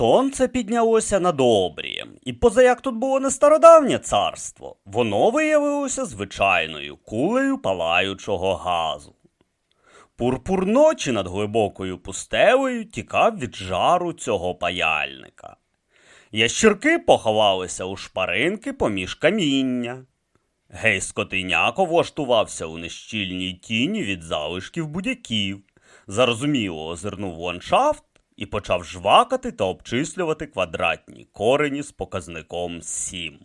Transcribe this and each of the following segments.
сонце піднялося над обрієм, і поза як тут було не стародавнє царство, воно виявилося звичайною кулею палаючого газу. Пурпур ночі над глибокою пустелею тікав від жару цього паяльника. Ящірки поховалися у шпаринки поміж каміння. Гей скотиняко влаштувався у нещільній тіні від залишків будяків, зарозуміло озирнув ландшафт і почав жвакати та обчислювати квадратні корені з показником 7.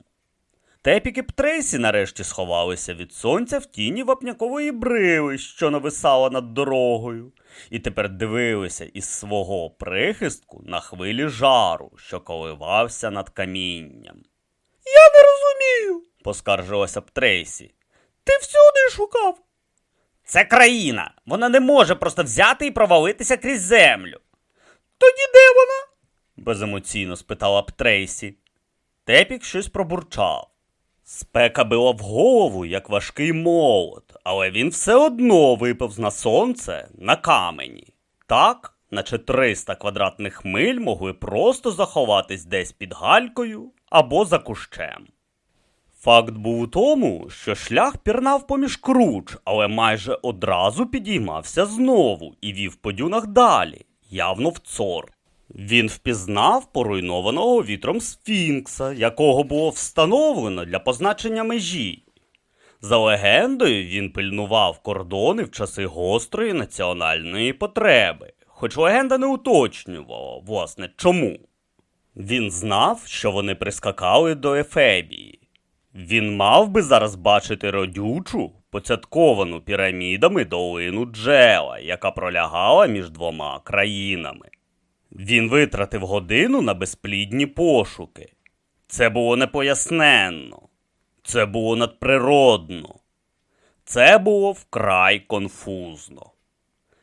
Тепік і Птрейсі нарешті сховалися від сонця в тіні вапнякової брили, що нависала над дорогою, і тепер дивилися із свого прихистку на хвилі жару, що коливався над камінням. Я не розумію, поскаржилася Птрейсі. Ти всюди шукав. Це країна. Вона не може просто взяти і провалитися крізь землю. Тоді де вона? беземоційно спитала б Трейсі. Тепік щось пробурчав. Спека била в голову, як важкий молот, але він все одно виповз на сонце на камені. Так, наче 300 квадратних миль могли просто заховатись десь під галькою або за кущем. Факт був у тому, що шлях пірнав поміж круч, але майже одразу підіймався знову і вів по дюнах далі, явно в цор. Він впізнав поруйнованого вітром сфінкса, якого було встановлено для позначення межі. За легендою, він пильнував кордони в часи гострої національної потреби, хоч легенда не уточнювала, власне, чому. Він знав, що вони прискакали до Ефебії. Він мав би зараз бачити родючу, поцятковану пірамідами долину Джела, яка пролягала між двома країнами. Він витратив годину на безплідні пошуки. Це було непоясненно, це було надприродно, це було вкрай конфузно.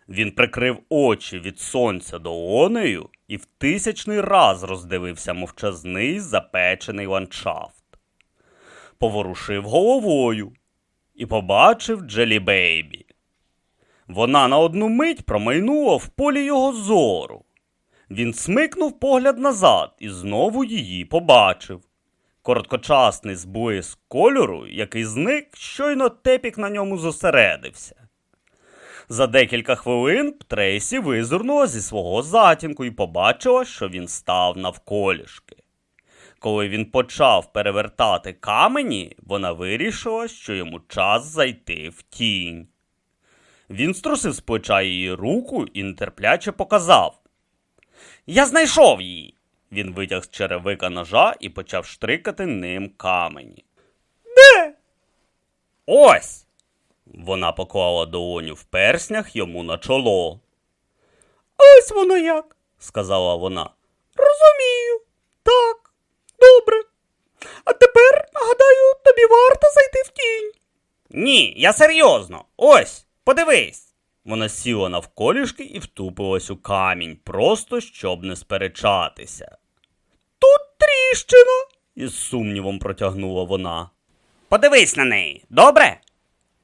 Він прикрив очі від сонця долонею і в тисячний раз роздивився мовчазний запечений ландшафт. Поворушив головою і побачив Джелі Бейбі. Вона на одну мить промайнула в полі його зору. Він смикнув погляд назад і знову її побачив. Короткочасний зблиск кольору, який зник, щойно тепік на ньому зосередився. За декілька хвилин Трейсі визирнула зі свого затінку і побачила, що він став навколішки. Коли він почав перевертати камені, вона вирішила, що йому час зайти в тінь. Він струсив з плеча її руку і нетерпляче показав. Я знайшов її. Він витяг з черевика ножа і почав штрикати ним камені. Де? Ось. Вона поклала долоню в перснях йому на чоло. Ось воно як, сказала вона. Розумію. Так, добре. А тепер, гадаю, тобі варто зайти в тінь. Ні, я серйозно. Ось, подивись. Вона сіла навколішки і втупилась у камінь, просто щоб не сперечатися. Тут тріщина, із сумнівом протягнула вона. Подивись на неї, добре?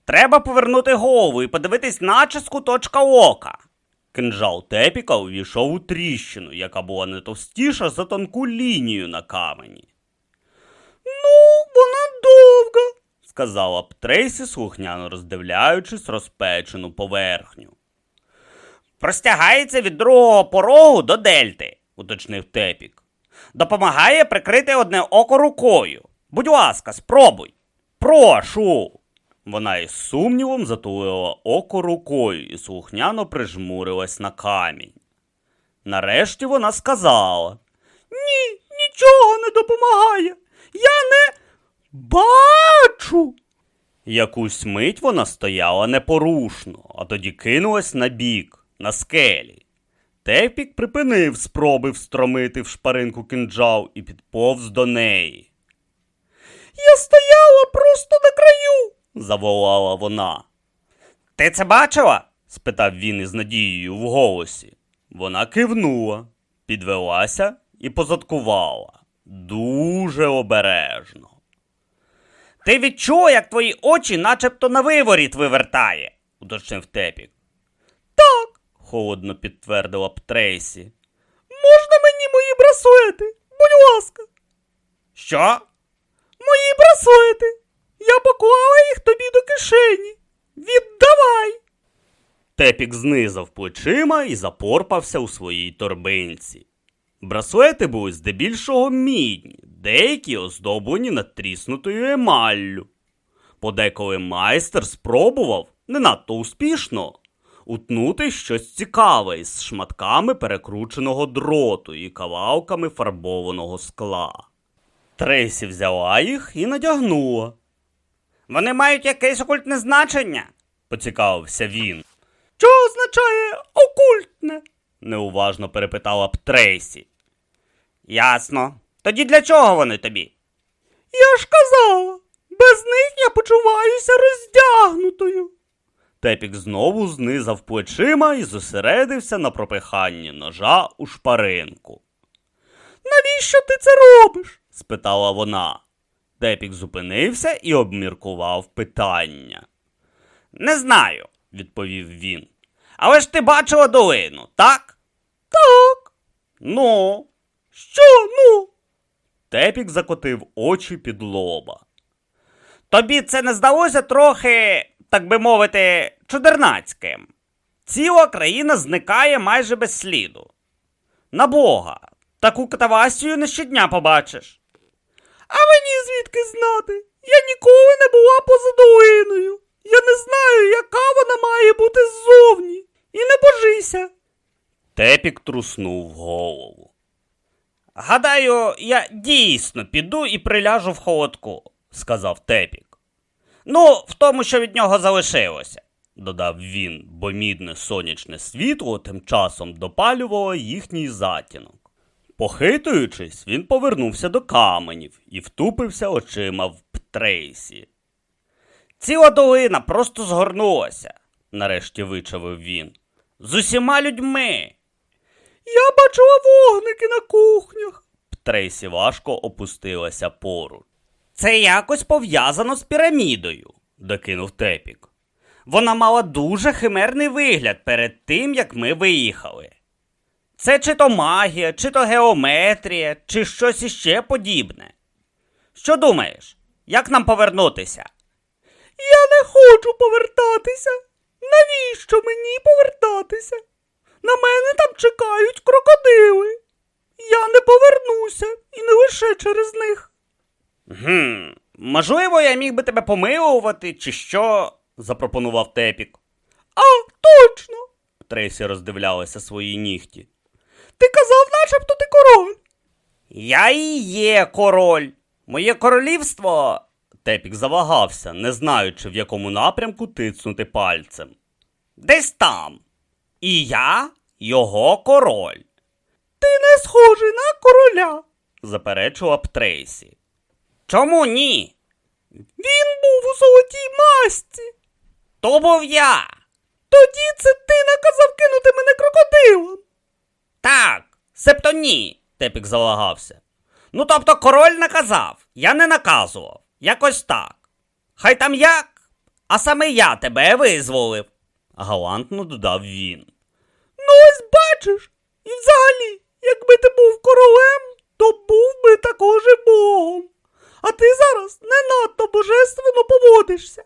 Треба повернути голову і подивитись наче з куточка ока. Кинжал тепіка увійшов у тріщину, яка була не товстіша за тонку лінію на камені. Ну, вона довга, сказала б Трейсі, слухняно роздивляючись розпечену поверхню. Простягається від другого порогу до дельти, уточнив тепік. Допомагає прикрити одне око рукою. Будь ласка, спробуй. Прошу. Вона із сумнівом затулила око рукою і слухняно прижмурилась на камінь. Нарешті вона сказала Ні, нічого не допомагає. Я не бачу. Якусь мить вона стояла непорушно, а тоді кинулась на бік, на скелі. Тепік припинив спроби встромити в шпаринку кинджал і підповз до неї. Я стояла просто на краю, заволала вона. Ти це бачила? спитав він із надією в голосі. Вона кивнула, підвелася і позадкувала дуже обережно. Ти відчула, як твої очі начебто на виворіт вивертає, уточнив тепік. Так, холодно підтвердила б Трейсі. Можна мені мої браслети, будь ласка. Що? Мої браслети. Я поклала їх тобі до кишені. Віддавай. Тепік знизав плечима і запорпався у своїй торбинці. Браслети були здебільшого мідні, деякі оздоблені надтріснутою емаллю. Подеколи майстер спробував, не надто успішно, утнути щось цікаве із шматками перекрученого дроту і кавалками фарбованого скла. Трейсі взяла їх і надягнула. Вони мають якесь окультне значення, поцікавився він. Що означає окультне? неуважно перепитала б Трейсі. Ясно. Тоді для чого вони тобі? Я ж казала, без них я почуваюся роздягнутою. Тепік знову знизав плечима і зосередився на пропиханні ножа у шпаринку. Навіщо ти це робиш? спитала вона. Тепік зупинився і обміркував питання. Не знаю, відповів він. Але ж ти бачила долину, так? Так. Ну, Що ну? Тепік закотив очі під лоба. Тобі це не здалося трохи, так би мовити, чудернацьким. Ціла країна зникає майже без сліду. На Бога, таку катавасію не щодня побачиш. А мені звідки знати? Я ніколи не була поза долиною. Я не знаю, яка вона має бути ззовні. І не божися. Тепік труснув голову. Гадаю, я дійсно піду і приляжу в холодку, сказав Тепік. Ну, в тому, що від нього залишилося, додав він, бо мідне сонячне світло тим часом допалювало їхній затінок. Похитуючись, він повернувся до каменів і втупився очима в Трейсі. Ціла долина просто згорнулася, нарешті вичавив він. З усіма людьми. Я бачила вогники на кухнях. Трейсі важко опустилася поруч. Це якось пов'язано з пірамідою, докинув Тепік. Вона мала дуже химерний вигляд перед тим, як ми виїхали. Це чи то магія, чи то геометрія, чи щось іще подібне. Що думаєш, як нам повернутися? Я не хочу повертатися. Навіщо мені повертатися? На мене там чекають крокодили. Я не повернуся і не лише через них. Гм, можливо, я міг би тебе помилувати, чи що? запропонував Тепік. А, точно. Трейсі роздивлялася свої нігті. Ти казав, начебто ти король. Я і є король. Моє королівство. Тепік завагався, не знаючи, в якому напрямку тицнути пальцем. Десь там. І я його король, Ти не схожий на короля. заперечила б Трейсі. Чому ні? Він був у золотій масці. То був я. Тоді це ти наказав кинути мене крокодилом. Так, себто ні, Тепік залагався. Ну, тобто король наказав, я не наказував. Якось так. Хай там як, а саме я тебе визволив, галантно додав він. Ну ось бачиш. І взагалі, якби ти був королем, то був би також і богом. А ти зараз не надто божественно поводишся.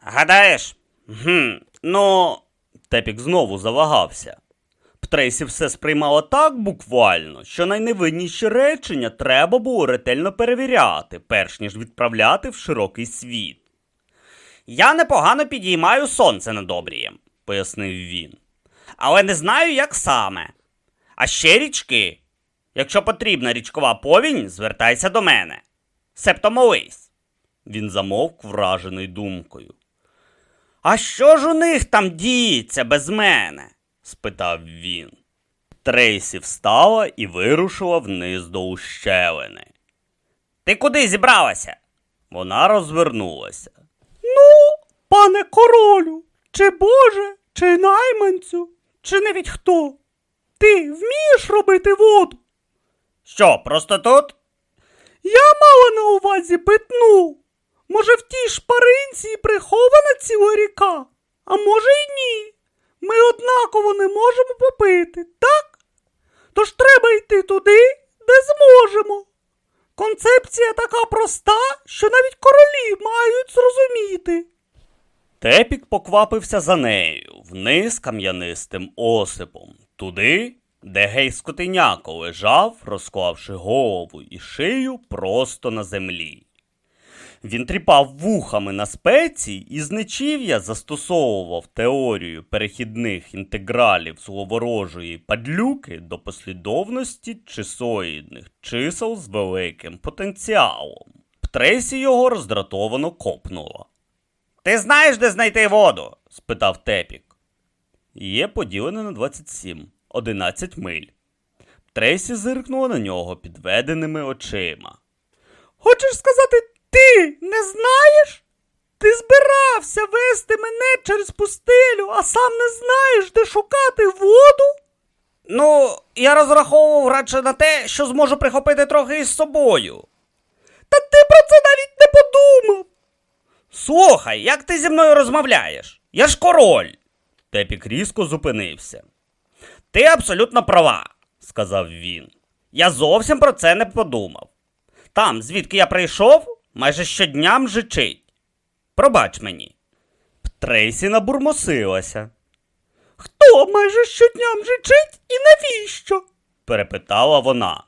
Гадаєш? Гм, ну. Тепік знову завагався. Трейсі все сприймала так буквально, що найневинніші речення треба було ретельно перевіряти, перш ніж відправляти в широкий світ. Я непогано підіймаю сонце над обрієм, пояснив він. Але не знаю, як саме. А ще річки. Якщо потрібна річкова повінь, звертайся до мене. Себто молись. Він замовк вражений думкою. А що ж у них там діється без мене? Спитав він. Трейсі встала і вирушила вниз до ущелини. Ти куди зібралася? Вона розвернулася. Ну, пане королю, чи боже, чи найманцю, чи навіть хто? Ти вмієш робити воду? Що, просто тут? Я мала на увазі питну. Може, в тій шпаринці прихована ціла ріка, а може й ні. Ми однаково не можемо попити, так? Тож треба йти туди, де зможемо. Концепція така проста, що навіть королі мають зрозуміти. Тепік поквапився за нею вниз кам'янистим осипом, туди, де гей скотиняко лежав, розклавши голову і шию просто на землі. Він тріпав вухами на спеції і з нечів'я застосовував теорію перехідних інтегралів зловорожої падлюки до послідовності чисоїдних чисел з великим потенціалом. Птресі його роздратовано копнула. Ти знаєш, де знайти воду? спитав Тепік. Є поділене на 27, 11 миль. Трейсі зиркнула на нього підведеними очима. Хочеш сказати, ти не знаєш? Ти збирався вести мене через пустелю, а сам не знаєш, де шукати воду? Ну, я розраховував радше на те, що зможу прихопити трохи із собою. Та ти про це навіть не подумав. Слухай, як ти зі мною розмовляєш? Я ж король. Тепік різко зупинився. Ти абсолютно права, сказав він. Я зовсім про це не подумав. Там, звідки я прийшов, майже щодня мжичить. Пробач мені. Трейсі набурмосилася. Хто майже щодня мжичить і навіщо? перепитала вона.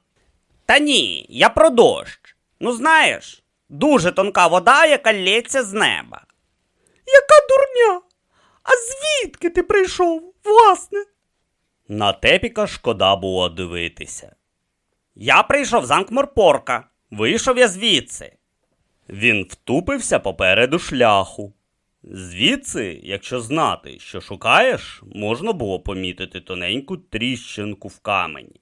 Та ні, я про дощ. Ну знаєш, дуже тонка вода, яка лється з неба. Яка дурня? А звідки ти прийшов, власне? На тепіка шкода було дивитися. Я прийшов з Анкморпорка. Вийшов я звідси. Він втупився попереду шляху. Звідси, якщо знати, що шукаєш, можна було помітити тоненьку тріщинку в камені.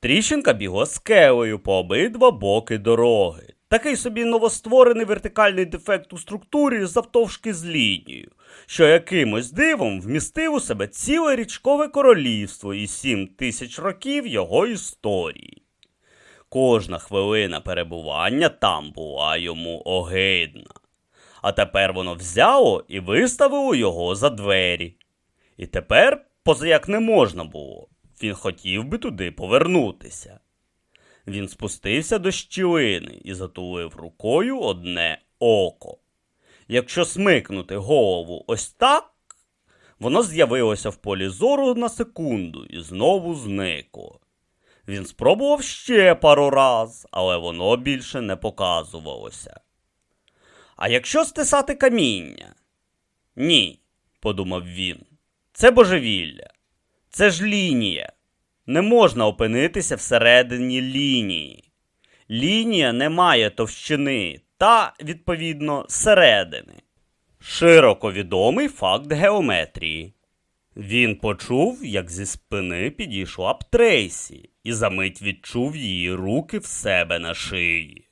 Тріщинка бігла скелею по обидва боки дороги. Такий собі новостворений вертикальний дефект у структурі завтовшки з лінією, що якимось дивом вмістив у себе ціле річкове королівство і сім тисяч років його історії. Кожна хвилина перебування там була йому огидна. А тепер воно взяло і виставило його за двері. І тепер, позаяк не можна було, він хотів би туди повернутися. Він спустився до щілини і затулив рукою одне око. Якщо смикнути голову ось так, воно з'явилося в полі зору на секунду і знову зникло. Він спробував ще пару раз, але воно більше не показувалося. А якщо стисати каміння? Ні, подумав він. Це божевілля. Це ж лінія. Не можна опинитися всередині лінії. Лінія не має товщини та, відповідно, середини. Широко відомий факт геометрії. Він почув, як зі спини підійшла б Трейсі, і за мить відчув її руки в себе на шиї.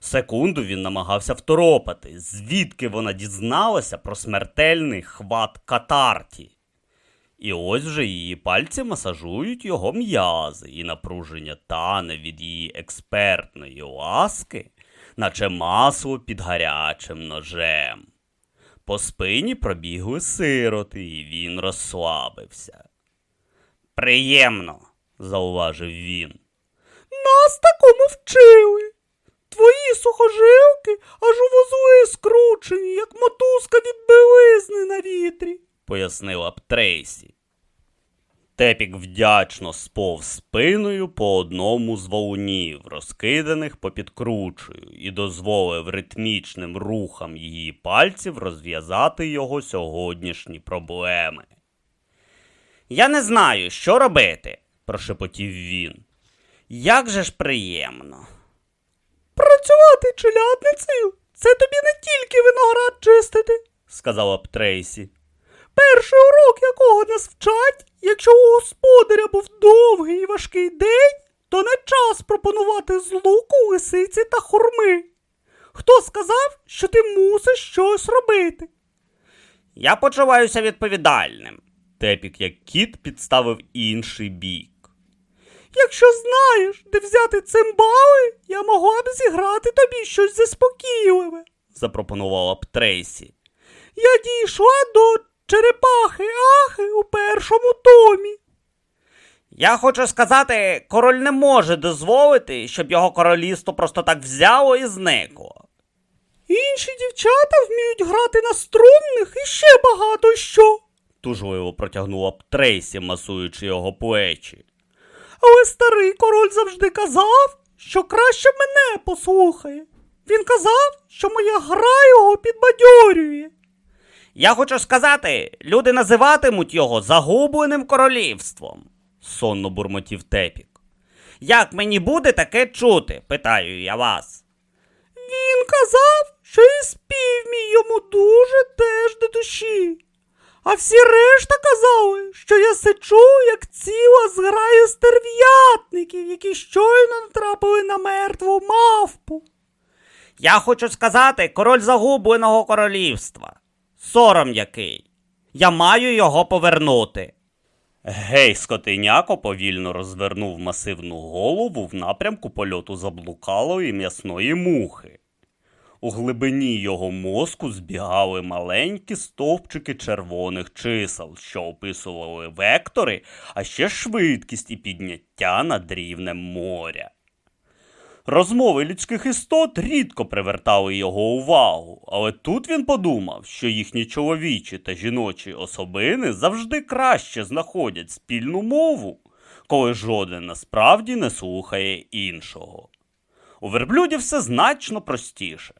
Секунду він намагався второпати, звідки вона дізналася про смертельний хват катарті. І ось вже її пальці масажують його м'язи, і напруження тане від її експертної ласки, наче масло під гарячим ножем. По спині пробігли сироти, і він розслабився. Приємно, зауважив він. Нас такому вчили. Твої сухожилки аж у вузли скручені, як мотузка від білизни на вітрі, пояснила б Трейсі. Тепік вдячно сповз спиною по одному з валунів, розкиданих попід кручею, і дозволив ритмічним рухам її пальців розв'язати його сьогоднішні проблеми. Я не знаю, що робити, прошепотів він. Як же ж приємно. Працювати челядницею це тобі не тільки виноград чистити, сказала б Трейсі. Перший урок, якого нас вчать, якщо у господаря був довгий і важкий день, то не час пропонувати з луку, лисиці та хурми. Хто сказав, що ти мусиш щось робити? Я почуваюся відповідальним. Тепік, як кіт, підставив інший бік. Якщо знаєш, де взяти цимбали, я могла б зіграти тобі щось заспокійливе, запропонувала б Трейсі. Я дійшла до черепахи Ахи у першому томі. Я хочу сказати, король не може дозволити, щоб його королівство просто так взяло і зникло. Інші дівчата вміють грати на струнних і ще багато що. Тужливо протягнула б Трейсі, масуючи його плечі. Але старий король завжди казав, що краще мене послухає. Він казав, що моя гра його підбадьорює. Я хочу сказати, люди називатимуть його загубленим королівством, сонно бурмотів Тепік. Як мені буде таке чути? питаю я вас. Він казав, що і спів мій йому дуже теж до душі. А всі решта казали, що я сичу, як ціла зграя стерв'ятників, які щойно натрапили на мертву мавпу. Я хочу сказати, король загубленого королівства. Сором який. Я маю його повернути. Гей, скотиняко повільно розвернув масивну голову в напрямку польоту заблукалої м'ясної мухи. У глибині його мозку збігали маленькі стовпчики червоних чисел, що описували вектори, а ще швидкість і підняття над рівнем моря. Розмови людських істот рідко привертали його увагу, але тут він подумав, що їхні чоловічі та жіночі особини завжди краще знаходять спільну мову, коли жоден насправді не слухає іншого. У верблюдів все значно простіше.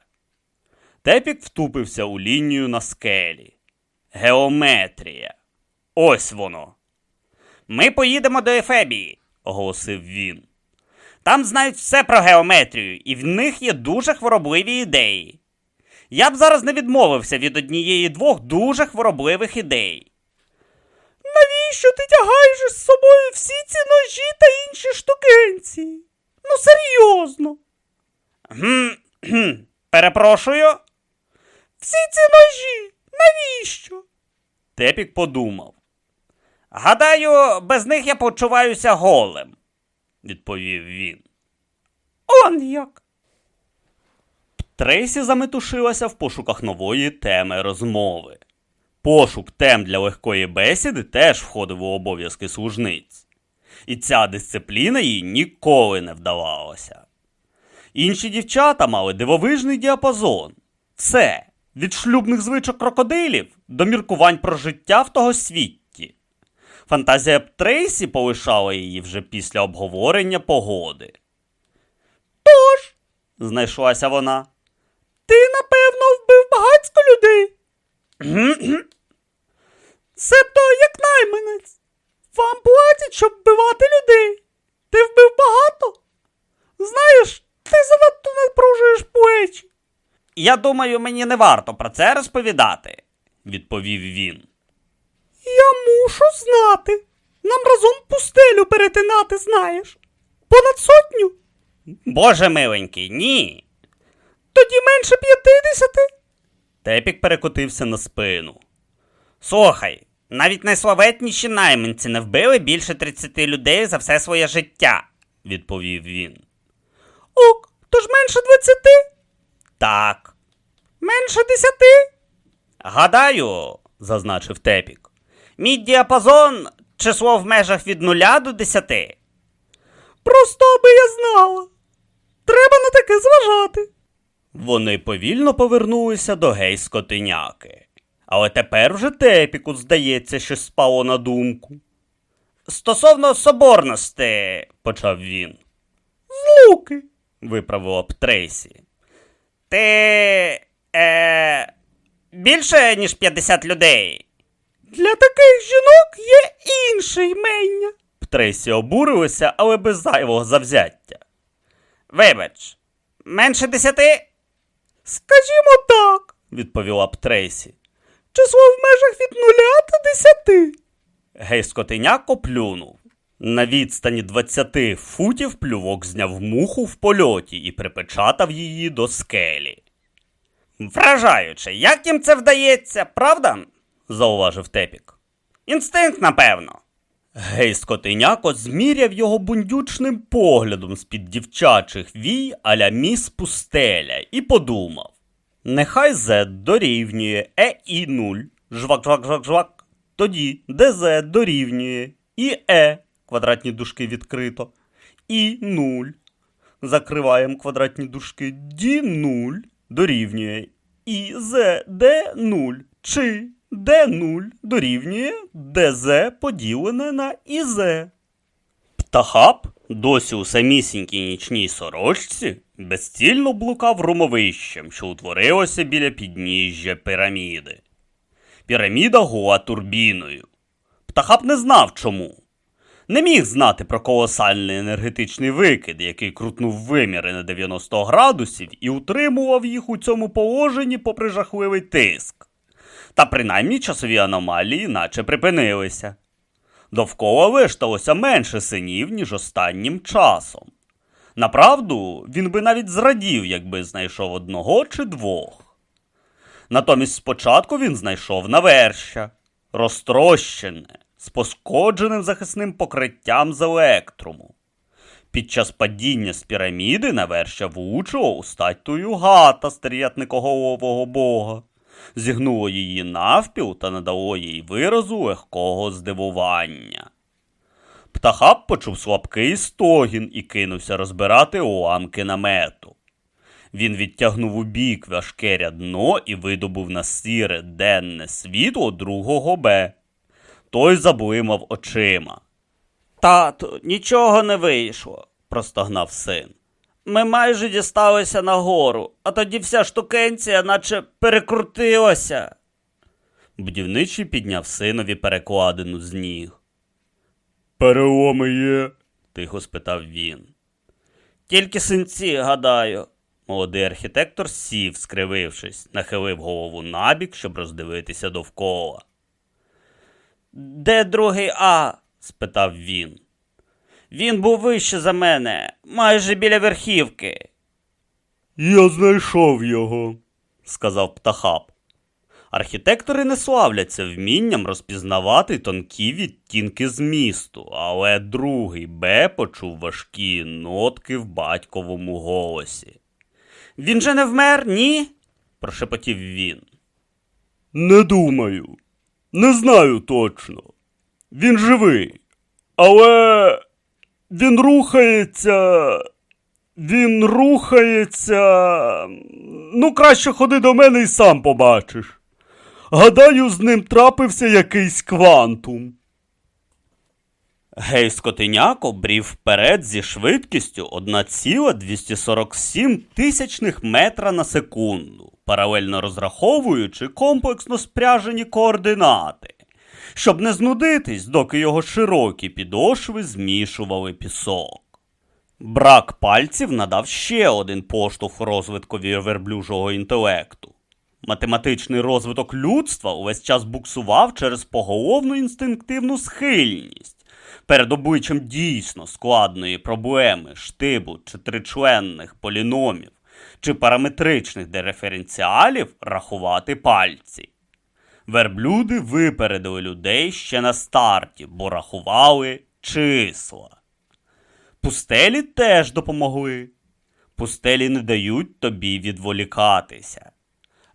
Тепік втупився у лінію на скелі. Геометрія. Ось воно. Ми поїдемо до Ефебії, оголосив він. Там знають все про геометрію, і в них є дуже хворобливі ідеї. Я б зараз не відмовився від однієї двох дуже хворобливих ідей. Навіщо ти тягаєш із собою всі ці ножі та інші штукенці? Ну, серйозно. Перепрошую. Всі ці ножі. Навіщо? Тепік подумав. Гадаю, без них я почуваюся голим, відповів він. Он як. Трейсі заметушилася в пошуках нової теми розмови. Пошук тем для легкої бесіди теж входив у обов'язки служниць. І ця дисципліна їй ніколи не вдавалася. Інші дівчата мали дивовижний діапазон. Все від шлюбних звичок крокодилів до міркувань про життя в того світі. Фантазія Трейсі полишала її вже після обговорення погоди. Тож, Знайшлася вона. ти, напевно, вбив багатько людей. Себто як найманець. Вам платять, щоб вбивати людей. Ти вбив багато? Знаєш, ти занадто напружуєш плечі. Я думаю, мені не варто про це розповідати, відповів він. Я мушу знати. Нам разом пустелю перетинати, знаєш. Понад сотню? Боже миленький, ні. Тоді менше п'ятдесяти. Тепік перекотився на спину. Слухай, навіть найславетніші найманці не вбили більше 30 людей за все своє життя, відповів він. Ок, тож менше двадцяти? Так. Менше десяти? Гадаю, зазначив Тепік. Мій діапазон число в межах від нуля до десяти. Просто аби я знала. Треба на таке зважати. Вони повільно повернулися до гей-скотиняки. Але тепер вже Тепіку, здається, щось спало на думку. Стосовно соборності, почав він, Злуки. виправила б Трейсі. Ти. Е, більше, ніж 50 людей. Для таких жінок є інше ймення. Трейсі обурилася, але без зайвого завзяття. Вибач, менше десяти? Скажімо так, відповіла б Трейсі. число в межах від нуля до десяти. Гей скотиняко плюнув. На відстані 20 футів плювок зняв муху в польоті і припечатав її до скелі. Вражаюче, як їм це вдається, правда? Зауважив Тепік. Інстинкт, напевно. Гей скотиняко зміряв його бундючним поглядом з-під дівчачих вій аля міс пустеля і подумав: нехай Z дорівнює ЕІ 0, жвак жвак жвак жвак тоді ДЗ дорівнює і Е квадратні дужки відкрито. І 0. Закриваємо квадратні дужки. Ді 0 дорівнює. І з Д 0. Чи Д 0 дорівнює ДЗ поділене на ІЗ. Птахап досі у самісінькій нічній сорочці безцільно блукав румовищем, що утворилося біля підніжжя піраміди. Піраміда гула турбіною. Птахап не знав чому. Не міг знати про колосальний енергетичний викид, який крутнув виміри на 90 градусів і утримував їх у цьому положенні попри жахливий тиск. Та принаймні часові аномалії наче припинилися. Довкола вишталося менше синів, ніж останнім часом. Направду, він би навіть зрадів, якби знайшов одного чи двох. Натомість спочатку він знайшов наверща, розтрощене, з пошкодженим захисним покриттям з електруму. Під час падіння з піраміди наверща влучило у статтю гата стерятникоголового бога, зігнуло її навпіл та надало їй виразу легкого здивування. Птахап почув слабкий стогін і кинувся розбирати уламки намету. Він відтягнув у бік важке рядно і видобув на сіре денне світло другого Б. Той заблимав очима. Тату, нічого не вийшло, простогнав син. Ми майже дісталися нагору, а тоді вся штукенція наче перекрутилася. Будівничий підняв синові перекладину з ніг. Переломи є? тихо спитав він. Тільки синці, гадаю. Молодий архітектор сів, скривившись, нахилив голову набік, щоб роздивитися довкола. Де другий А? спитав він. Він був вище за мене, майже біля верхівки. Я знайшов його, сказав птахап. Архітектори не славляться вмінням розпізнавати тонкі відтінки змісту, але другий Б почув важкі нотки в батьковому голосі. Він же не вмер, ні? прошепотів він. Не думаю, не знаю точно. Він живий, але він рухається. Він рухається. Ну, краще ходи до мене і сам побачиш. Гадаю, з ним трапився якийсь квантум. Гей скотиняко брів вперед зі швидкістю 1,247 тисячних метра на секунду, паралельно розраховуючи комплексно спряжені координати, щоб не знудитись, доки його широкі підошви змішували пісок. Брак пальців надав ще один поштовх розвиткові верблюжого інтелекту. Математичний розвиток людства увесь час буксував через поголовну інстинктивну схильність. Перед обличчям дійсно складної проблеми штибу чи тричленних поліномів чи параметричних дереференціалів рахувати пальці. Верблюди випередили людей ще на старті, бо рахували числа. Пустелі теж допомогли. Пустелі не дають тобі відволікатися.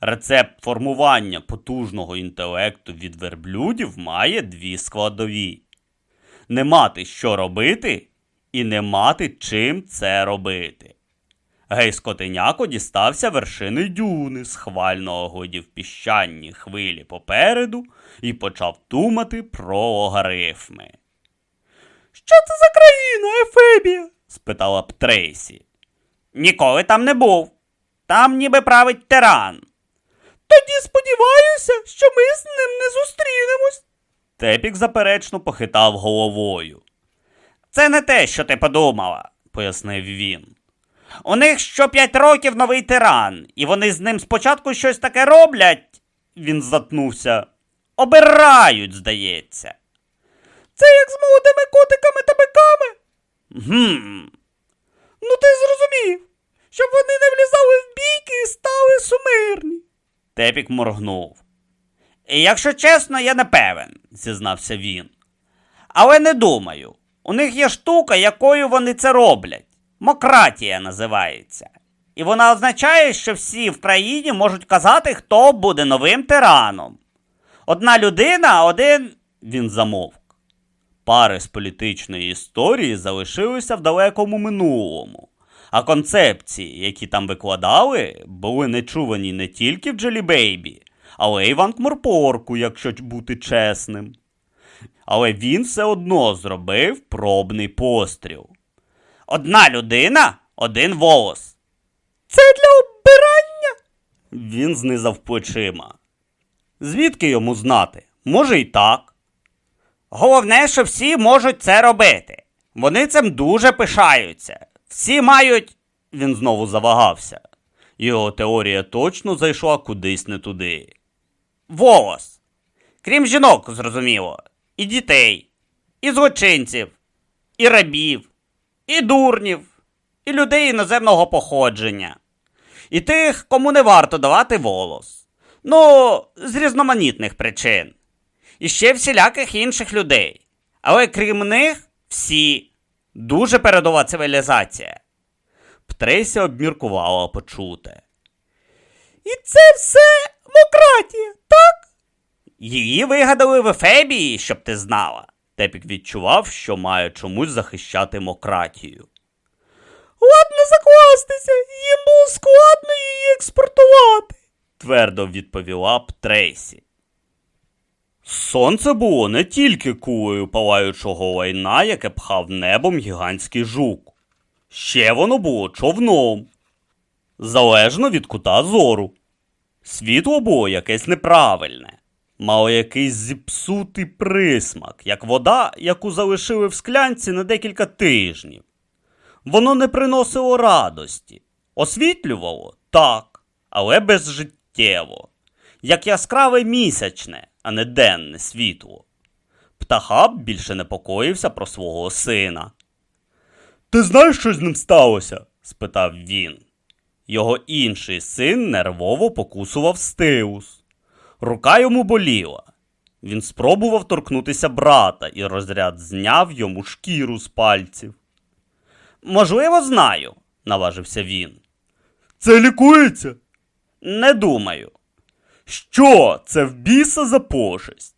Рецепт формування потужного інтелекту від верблюдів має дві складові: не мати що робити і не мати чим це робити. Гей дістався вершини дюни, схвально огодів піщані хвилі попереду і почав думати про логарифми. Що це за країна, Ефебія? спитала б Трейсі. Ніколи там не був. Там ніби править тиран. Тоді сподіваюся, що ми з ним не зустрінемось. Тепік заперечно похитав головою. Це не те, що ти подумала, пояснив він. У них що п'ять років новий тиран, і вони з ним спочатку щось таке роблять, він затнувся. Обирають, здається. Це як з молодими котиками та биками? Гм. Ну, ти зрозумів, щоб вони не влізали в бійки і стали сумирні. Тепік моргнув. Якщо чесно, я не певен, зізнався він. Але не думаю. У них є штука, якою вони це роблять. Мократія називається. І вона означає, що всі в країні можуть казати, хто буде новим тираном. Одна людина, один. він замовк. пари з політичної історії залишилися в далекому минулому, а концепції, які там викладали, були нечувані не тільки в Джелі Бейбі, але й в Анкморпорку, якщо бути чесним. Але він все одно зробив пробний постріл. Одна людина, один волос. Це для оббирання? Він знизав плечима. Звідки йому знати? Може, й так. Головне, що всі можуть це робити. Вони цим дуже пишаються. Всі мають. Він знову завагався. Його теорія точно зайшла кудись не туди. Волос. Крім жінок, зрозуміло, і дітей, і злочинців, і рабів, і дурнів, і людей іноземного походження, і тих, кому не варто давати волос. Ну, з різноманітних причин. І ще всіляких інших людей. Але крім них, всі дуже передова цивілізація. Птрейся обміркувала почуте. І це все демократія, так? Її вигадали в Ефебії, щоб ти знала. Тепік відчував, що має чомусь захищати мократію. Ладно закластися, їм було складно її експортувати. твердо відповіла б Трейсі. Сонце було не тільки кулею палаючого лайна, яке пхав небом гігантський жук. Ще воно було човном. Залежно від кута зору. Світло було якесь неправильне, мало якийсь зіпсутий присмак, як вода, яку залишили в склянці на декілька тижнів. Воно не приносило радості, освітлювало так, але безжиттєво, як яскраве місячне, а не денне світло. Птахаб більше непокоївся про свого сина. Ти знаєш, що з ним сталося? спитав він. Його інший син нервово покусував стеус. Рука йому боліла. Він спробував торкнутися брата, і розряд зняв йому шкіру з пальців. Можливо, знаю, наважився він. Це лікується? Не думаю. Що це в біса за пошесть?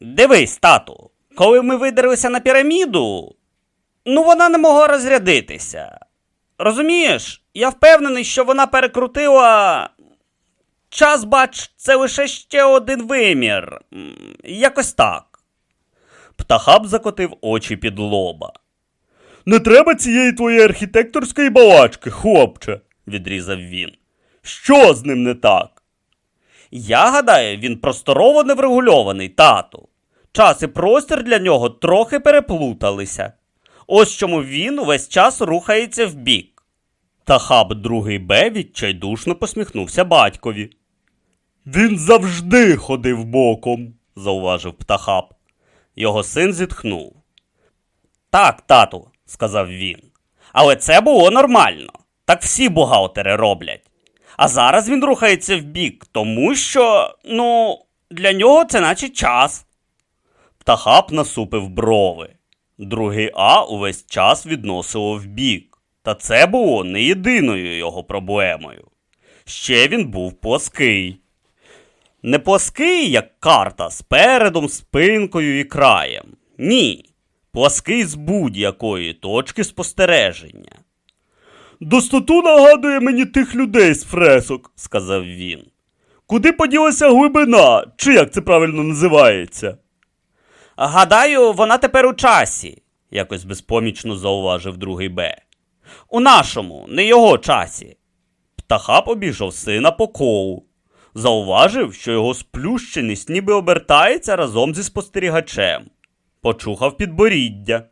Дивись, тату, коли ми видерлися на піраміду, ну вона не могла розрядитися. Розумієш, я впевнений, що вона перекрутила. Час, бач, це лише ще один вимір. Якось так. Птахаб закотив очі під лоба. Не треба цієї твоєї архітекторської балачки, хлопче, відрізав він. Що з ним не так? Я гадаю, він просторово неврегульований, тату. Час і простір для нього трохи переплуталися. Ось чому він увесь час рухається вбік. Та хаб другий Б відчайдушно посміхнувся батькові. Він завжди ходив боком, зауважив птахаб. Його син зітхнув. Так, тату, сказав він. Але це було нормально. Так всі бухгалтери роблять. А зараз він рухається вбік, тому що, ну, для нього це наче час. Птахап насупив брови. Другий А увесь час відносило вбік. Та це було не єдиною його проблемою. Ще він був плоский. Не плоский, як карта, з передом, спинкою і краєм. Ні. Плоский з будь-якої точки спостереження. Достоту нагадує мені тих людей з фресок, сказав він. Куди поділася глибина, чи як це правильно називається? Гадаю, вона тепер у часі, якось безпомічно зауважив другий Б. У нашому, не його часі. Птахап обійшов сина по колу. Зауважив, що його сплющеність ніби обертається разом зі спостерігачем. Почухав підборіддя.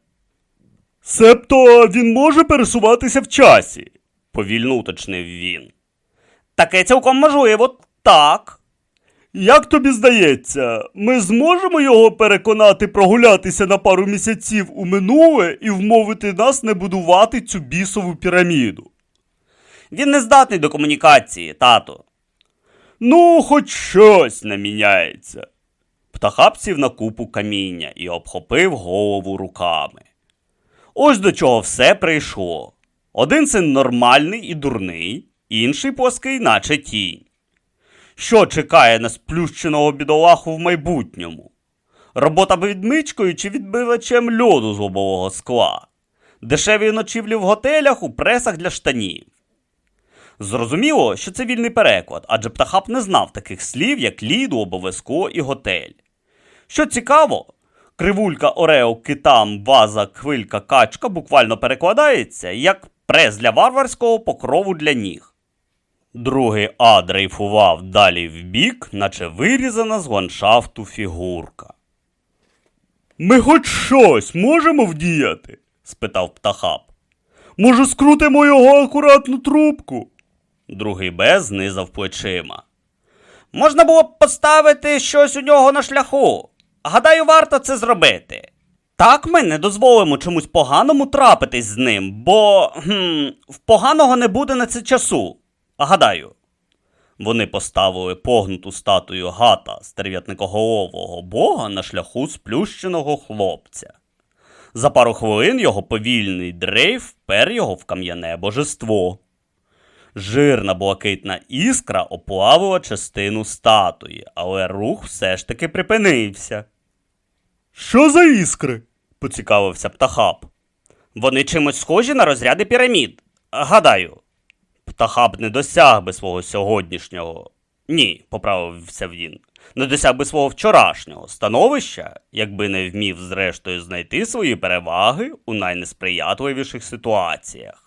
Себто він може пересуватися в часі, повільно уточнив він. Таке цілком можливо, так. Як тобі здається, ми зможемо його переконати прогулятися на пару місяців у минуле і вмовити нас не будувати цю бісову піраміду? Він не здатний до комунікації, тато. Ну, хоч щось не міняється. Птахап сів на купу каміння і обхопив голову руками. Ось до чого все прийшло. Один син нормальний і дурний, інший плоский, наче тінь. Що чекає на сплющеного бідолаху в майбутньому? Робота відмичкою чи відбивачем льоду з лобового скла. Дешеві ночівлі в готелях у пресах для штанів. Зрозуміло, що це вільний переклад, адже птахап не знав таких слів, як ліду, обов'язково і готель. Що цікаво, кривулька Орео, китам, ваза, хвилька, качка буквально перекладається як прес для варварського покрову для ніг. Другий А дрейфував далі вбік, наче вирізана з ландшафту фігурка. Ми хоч щось можемо вдіяти? спитав птахап. Може, скрутимо його акуратну трубку? Другий Б знизав плечима. Можна було б поставити щось у нього на шляху. Гадаю, варто це зробити. Так ми не дозволимо чомусь поганому трапитись з ним, бо хм, в поганого не буде на це часу. Гадаю. Вони поставили погнуту статую гата стерв'ятникоголового бога на шляху сплющеного хлопця. За пару хвилин його повільний дрейф впер його в кам'яне божество. Жирна блакитна іскра оплавила частину статуї, але рух все ж таки припинився. Що за іскри? поцікавився птахап. Вони чимось схожі на розряди пірамід. Гадаю. Птахап не досяг би свого сьогоднішнього. Ні, поправився він. Не досяг би свого вчорашнього становища, якби не вмів зрештою знайти свої переваги у найнесприятливіших ситуаціях.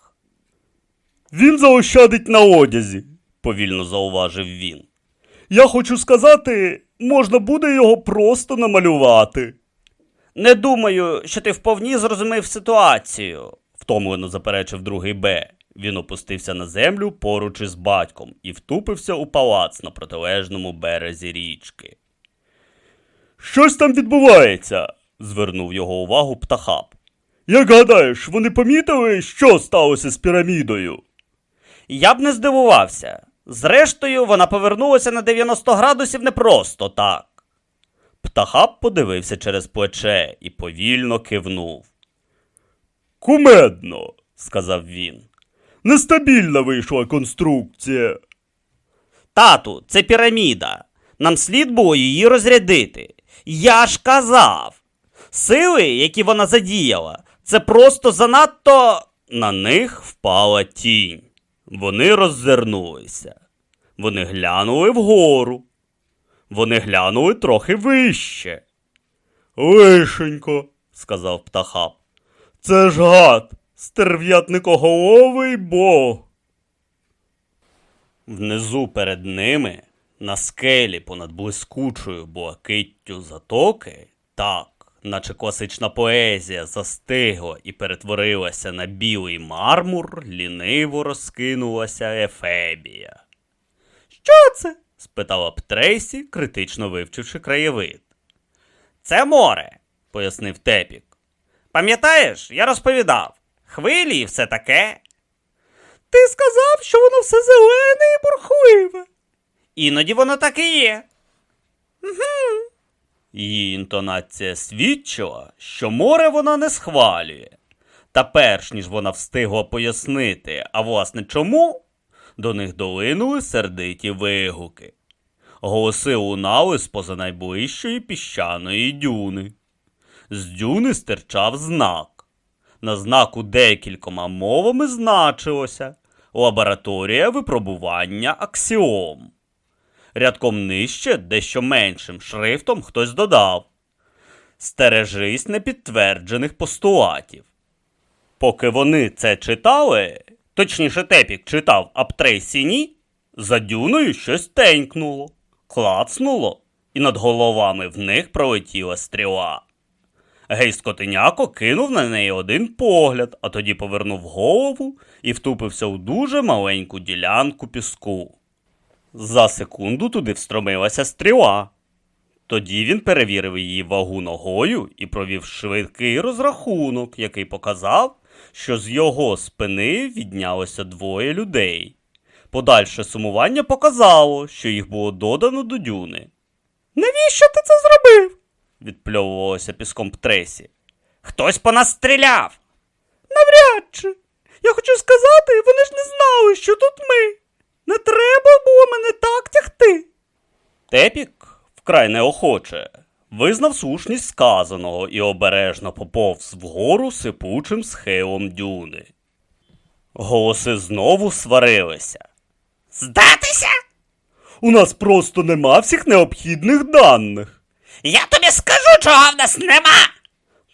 Він заощадить на одязі, повільно зауважив він. Я хочу сказати, можна буде його просто намалювати. Не думаю, що ти вповні зрозумів ситуацію, втомлено заперечив другий Б. Він опустився на землю поруч із батьком і втупився у палац на протилежному березі річки. Щось там відбувається, звернув його увагу птахап. Як гадаєш, вони помітили, що сталося з пірамідою? Я б не здивувався. Зрештою, вона повернулася на 90 градусів не просто так. Птахап подивився через плече і повільно кивнув. Кумедно, сказав він. Нестабільна вийшла конструкція. Тату, це піраміда. Нам слід було її розрядити. Я ж казав. Сили, які вона задіяла, це просто занадто. На них впала тінь. Вони роззирнулися. Вони глянули вгору. Вони глянули трохи вище. Лишенько, сказав птахап. Це ж гад, стерв'ятникоголовий бог. Внизу перед ними, на скелі понад блискучою блакиттю затоки, так, наче класична поезія застигла і перетворилася на білий мармур, ліниво розкинулася Ефебія. Що це? спитала б Трейсі, критично вивчивши краєвид. Це море, пояснив Тепік. Пам'ятаєш, я розповідав, хвилі і все таке. Ти сказав, що воно все зелене і бурхливе. Іноді воно так і є. Угу. Її інтонація свідчила, що море вона не схвалює. Та перш ніж вона встигла пояснити, а власне чому, до них долинули сердиті вигуки. Голоси лунали з-поза найближчої піщаної дюни. З дюни стирчав знак. На знаку декількома мовами значилося лабораторія випробування аксіом. Рядком нижче, дещо меншим шрифтом хтось додав Стережись непідтверджених постулатів. Поки вони це читали, точніше Тепік читав Аптрей Сіні, за дюною щось тенькнуло, клацнуло, і над головами в них пролетіла стріла. Гей скотиняко кинув на неї один погляд, а тоді повернув голову і втупився у дуже маленьку ділянку піску. За секунду туди встромилася стріла. Тоді він перевірив її вагу ногою і провів швидкий розрахунок, який показав, що з його спини віднялося двоє людей. Подальше сумування показало, що їх було додано до дюни. Навіщо ти це зробив? відпльовувалося піском Тресі. Хтось по нас стріляв. Навряд чи. Я хочу сказати, вони ж не знали, що тут ми. Не треба було мене так тягти. Тепік вкрай неохоче визнав слушність сказаного і обережно поповз вгору сипучим схилом дюни. Голоси знову сварилися. Здатися? У нас просто нема всіх необхідних даних. Я тобі скажу, чого в нас нема.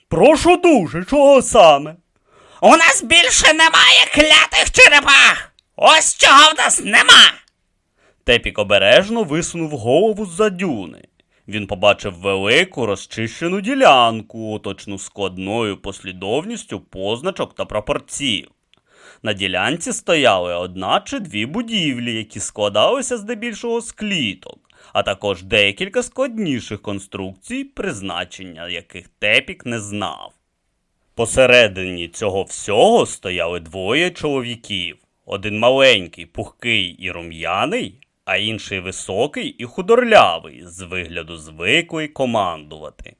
Прошу дуже, чого саме? У нас більше немає клятих черепах. Ось чого в нас нема. Тепік обережно висунув голову з-за дюни. Він побачив велику розчищену ділянку, оточну складною послідовністю позначок та пропорцій. На ділянці стояли одна чи дві будівлі, які складалися здебільшого з кліток, а також декілька складніших конструкцій, призначення яких Тепік не знав. Посередині цього всього стояли двоє чоловіків: один маленький, пухкий і рум'яний, а інший високий і худорлявий, з вигляду звиклий командувати.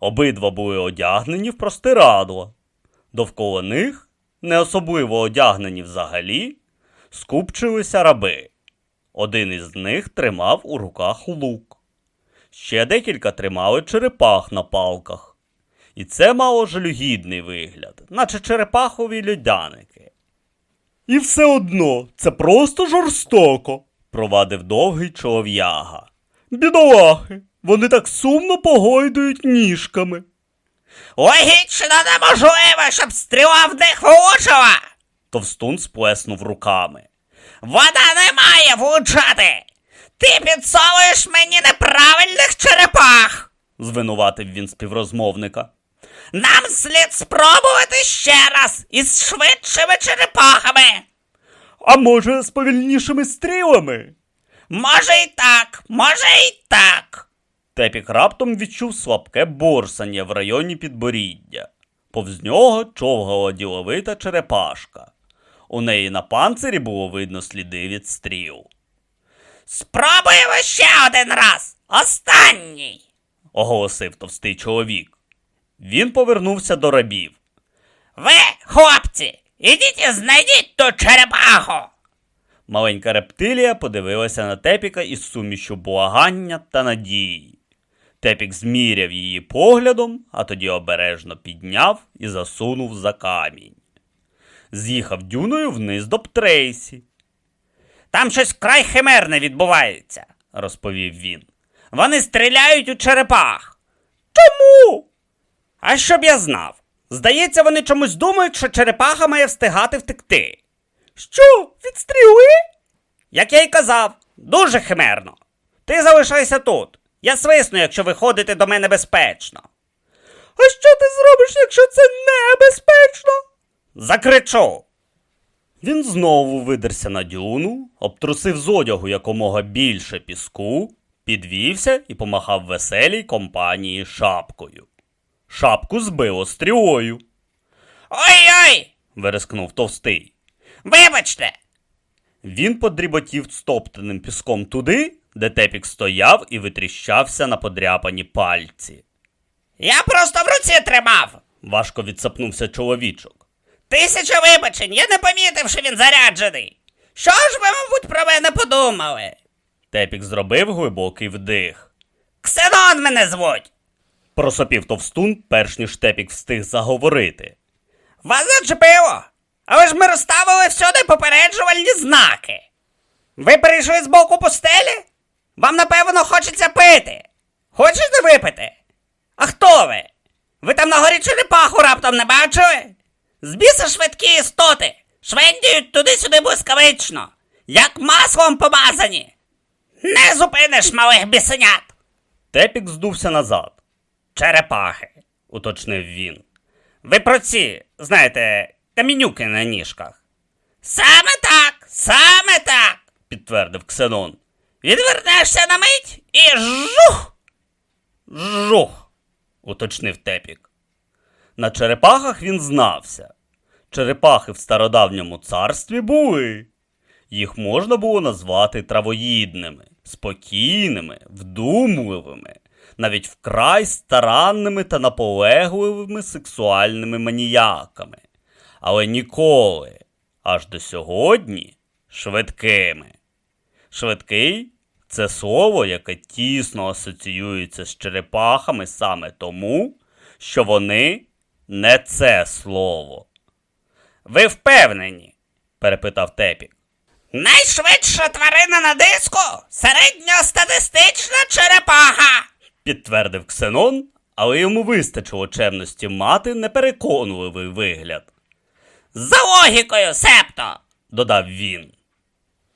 Обидва були одягнені в простирадло. Довкола них, не особливо одягнені взагалі, скупчилися раби. Один із них тримав у руках лук. Ще декілька тримали черепах на палках. І це мало жалюгідний вигляд, наче черепахові льодяники. І все одно це просто жорстоко, провадив довгий чолов'яга. Бідолахи, вони так сумно погойдують ніжками. Логічно неможливо, щоб стріла в них влучила. Товстун сплеснув руками. Вона не має влучати. Ти підсовуєш мені неправильних черепах. звинуватив він співрозмовника. Нам слід спробувати ще раз із швидшими черепахами. А може, з повільнішими стрілами? Може й так, може й так. Тепік раптом відчув слабке борсання в районі підборіддя. Повз нього човгала діловита черепашка. У неї на панцирі було видно сліди від стріл. Спробуємо ще один раз. Останній. оголосив товстий чоловік. Він повернувся до рабів. Ви, хлопці, ідіть і знайдіть ту черепаху. Маленька рептилія подивилася на Тепіка із сумішю благання та надії. Тепік зміряв її поглядом, а тоді обережно підняв і засунув за камінь. З'їхав дюною вниз до Птрейсі, Там щось край химерне відбувається. розповів він. Вони стріляють у черепах. Чому? А щоб я знав. Здається, вони чомусь думають, що черепаха має встигати втекти. Що? Від стріли? Як я й казав, дуже химерно. Ти залишайся тут. Я свисну, якщо виходити до мене безпечно. А що ти зробиш, якщо це небезпечно? Закричу. Він знову видерся на дюну, обтрусив з одягу якомога більше піску, підвівся і помахав веселій компанії шапкою. Шапку збило стрілою, Ой-ой! верескнув товстий. Вибачте! Він подріботів стоптаним піском туди, де тепік стояв і витріщався на подряпані пальці. Я просто в руці тримав. Важко відсапнувся чоловічок. Тисяча вибачень, я не помітив, що він заряджений. Що ж ви, мабуть, про мене подумали? Тепік зробив глибокий вдих. Ксенон мене звуть. Просопів товстун, перш ніж тепік встиг заговорити. Вас зачепило. Але ж ми розставили всюди попереджувальні знаки. Ви прийшли з боку пустелі? Вам, напевно, хочеться пити. Хочете випити? А хто ви? Ви там на горі черепаху раптом не бачили? З біса швидкі істоти. Швендіють туди-сюди блискавично, як маслом помазані. Не зупиниш малих бісенят. Тепік здувся назад. Черепахи, уточнив він. Ви про ці, знаєте, камінюки на ніжках. Саме так, саме так, підтвердив Ксенон. Відвернешся на мить і жух! Жух, уточнив Тепік. На черепахах він знався. Черепахи в стародавньому царстві були. Їх можна було назвати травоїдними, спокійними, вдумливими, навіть вкрай старанними та наполегливими сексуальними маніяками, але ніколи, аж до сьогодні, швидкими. Швидкий Це слово, яке тісно асоціюється з черепахами саме тому, що вони не це слово. Ви впевнені? перепитав Тепік. Найшвидша тварина на диску середньостатистична черепаха. Підтвердив Ксенон, але йому вистачило чемності мати непереконливий вигляд, За логікою, септо. додав він.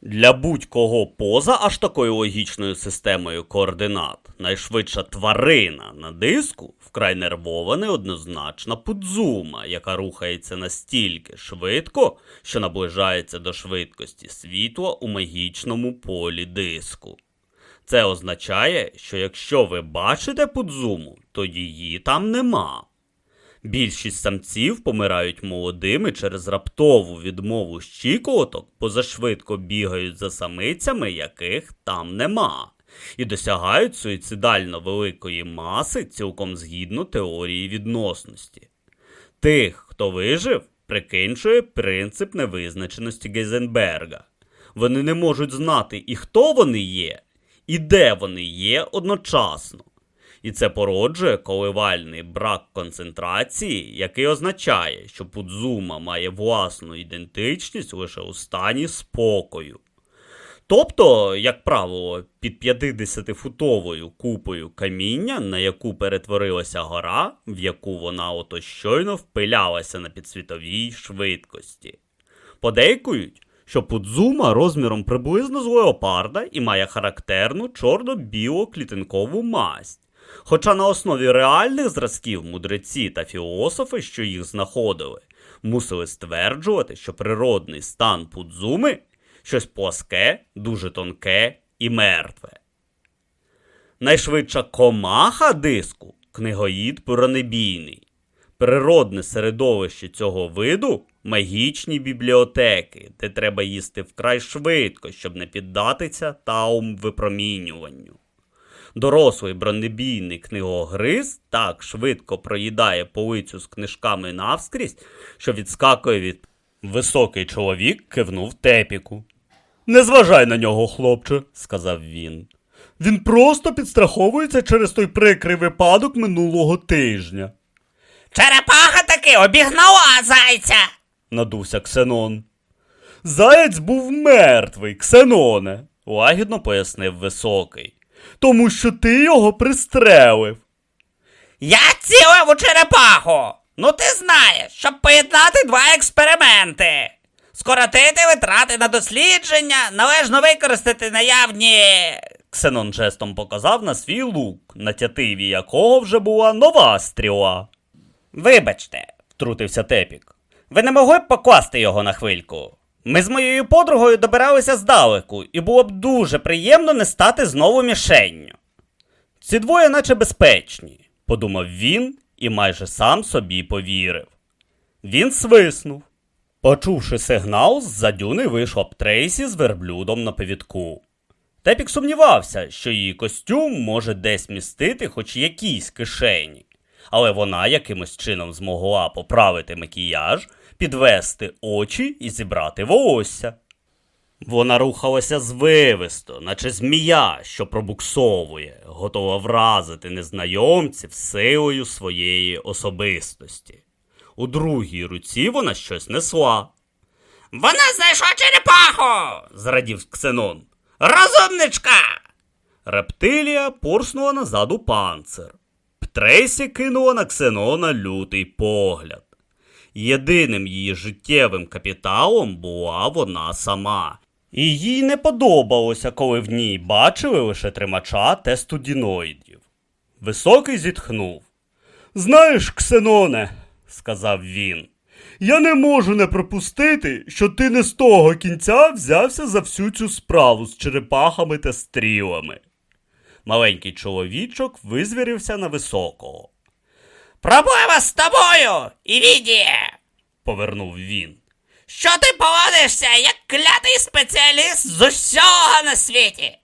Для будь-кого поза аж такою логічною системою координат, найшвидша тварина на диску вкрай нервова неоднозначна пудзума, яка рухається настільки швидко, що наближається до швидкості світла у магічному полі диску. Це означає, що якщо ви бачите пудзуму, то її там нема. Більшість самців помирають молодими через раптову відмову щиколоток, позашвидко бігають за самицями, яких там нема, і досягають суїцидально великої маси цілком згідно теорії відносності. Тих, хто вижив, прикинчує принцип невизначеності Гейзенберга. Вони не можуть знати і хто вони є, і де вони є одночасно. І це породжує коливальний брак концентрації, який означає, що Пудзума має власну ідентичність лише у стані спокою. Тобто, як правило, під 50-футовою купою каміння, на яку перетворилася гора, в яку вона ото щойно впилялася на підсвітовій швидкості. Подейкують, що Пудзума розміром приблизно з леопарда і має характерну чорно-біло-клітинкову масть. Хоча на основі реальних зразків мудреці та філософи, що їх знаходили, мусили стверджувати, що природний стан Пудзуми щось пласке, дуже тонке і мертве. Найшвидша комаха диску книгоїд пуранебійний. Природне середовище цього виду магічні бібліотеки, де треба їсти вкрай швидко, щоб не піддатися таум випромінюванню. Дорослий бронебійний книгогриз так швидко проїдає полицю з книжками навскрізь, що відскакує від. Високий чоловік кивнув тепіку. Не зважай на нього, хлопче, сказав він. Він просто підстраховується через той прикрий випадок минулого тижня, Черепаха таки обігнала зайця. надувся Ксенон. Заєць був мертвий, Ксеноне, лагідно пояснив високий. Тому що ти його пристрелив. Я цілив у черепаху. Ну ти знаєш, щоб поєднати два експерименти. Скоротити витрати на дослідження, належно використати наявні. Ксенон жестом показав на свій лук, на тятиві якого вже була нова стріла. Вибачте, Втрутився Тепік. ви не могли б покласти його на хвильку? Ми з моєю подругою добиралися здалеку, і було б дуже приємно не стати знову мішенню. Ці двоє наче безпечні, подумав він і майже сам собі повірив. Він свиснув. Почувши сигнал, з-за дюни вийшла б Трейсі з верблюдом на повідку. Тепік сумнівався, що її костюм може десь містити хоч якісь кишені, але вона якимось чином змогла поправити макіяж, підвести очі і зібрати волосся. Вона рухалася звивисто, наче змія, що пробуксовує, готова вразити незнайомців силою своєї особистості. У другій руці вона щось несла. Вона знайшла черепаху! Зрадів Ксенон. Розумничка! Рептилія порснула назад у панцир. Птрейсі кинула на Ксенона лютий погляд. Єдиним її життєвим капіталом була вона сама. І їй не подобалося, коли в ній бачили лише тримача тестудіноїдів. Високий зітхнув. Знаєш, Ксеноне, сказав він, я не можу не припустити, що ти не з того кінця взявся за всю цю справу з черепахами та стрілами. Маленький чоловічок визвірився на високого. Проблема з тобою, Івідіє! Повернув він. Що ти поводишся, як клятий спеціаліст з усього на світі?